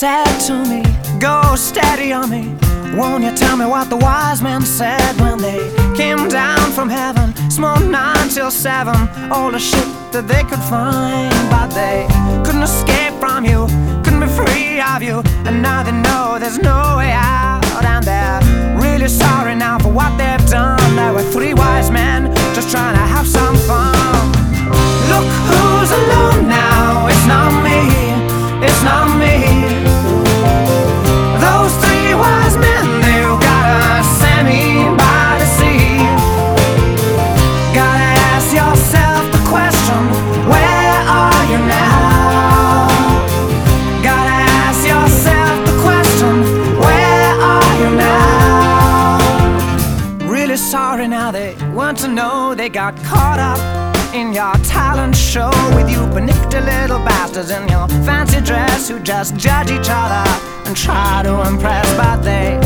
said to me, Go steady on me. Won't you tell me what the wise men said when they came down from heaven? Smoked nine till seven, all the shit that they could find. But they couldn't escape from you, couldn't be free of you. And now they know there's no way out. Really sorry now. They want to know they got caught up in your talent show with you panicked little bastards in your fancy dress who just judge each other and try to impress, but they